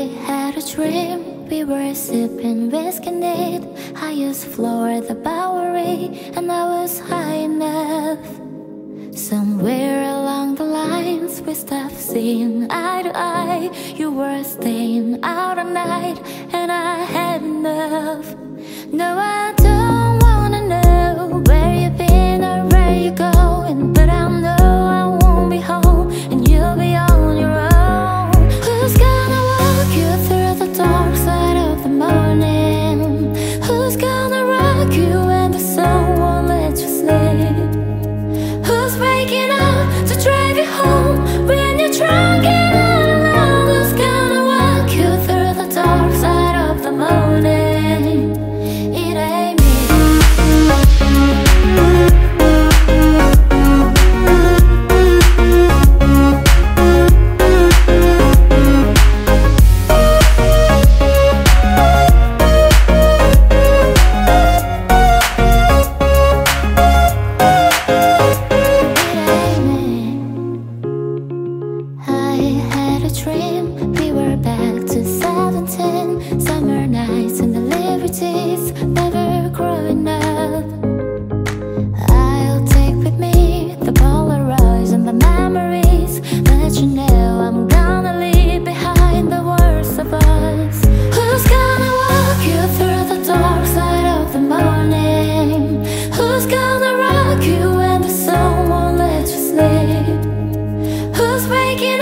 I had a dream. We were sipping whiskey neat. Highest floor at the Bowery, and I was high enough. Somewhere along the lines, we stopped seeing eye to eye. You were staying out all night, and I had enough. No, I was waking